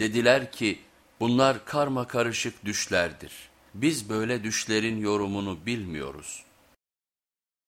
Dediler ki bunlar karma karışık düşlerdir. Biz böyle düşlerin yorumunu bilmiyoruz.''